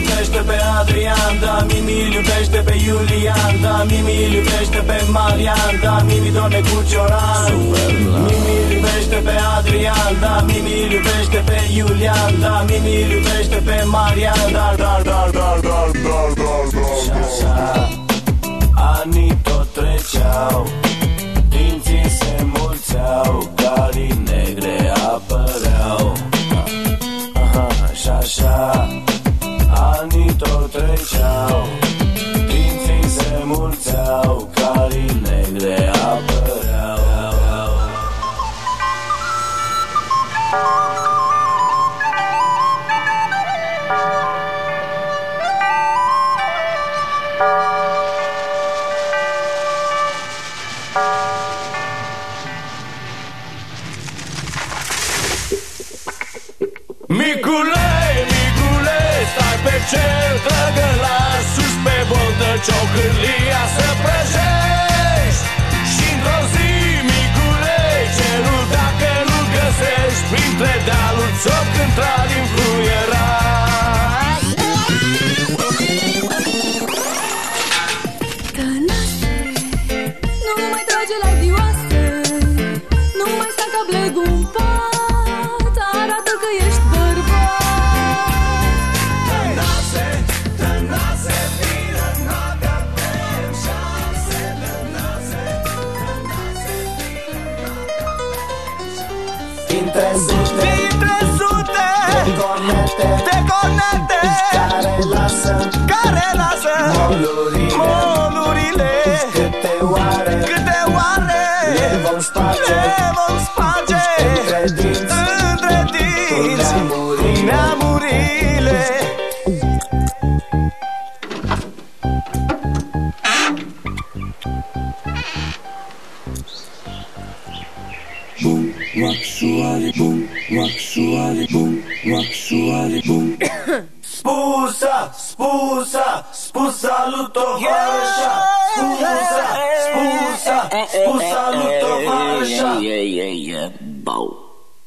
iubește pe Adrian Da, Mimi îl iubește pe Iulian Da, Mimi îl iubește pe Marian Da, Mimi dorme cu Cioran. Mimi îl iubește pe Adrian Da, Mimi îl iubește pe Iulian Da, Mimi îl iubește pe Marian Da, da, da, da, da, da, da, da, Și așa. Anii tot treceau mulțeau Carii negre apăreau. Micule, micule, stai pe cer Trăgă la sus pe boltă ciocârlia să ți-o cânta din fluieraș Tănase, nu mai trage la dioase Nu mai sta ca blegul în pat Arată că ești bărbat. Tănase, tănase, vină noaptea pe șanse Tănase, tănase, Dintre sute, Dintre sute de cornete de cornete Care lasă care lasă molurile. molurile. Câte oare Câte oare le vom sparge. le vom sparge. Între dinți Între dinți Neamurile. rock suave, boom, rock suave, boom, rock suave, boom. spusa, spusa, spusalu towarzysza. Spusa, spusa, spusalu towarzysza. Yeah, yeah, yeah, yeah, bow.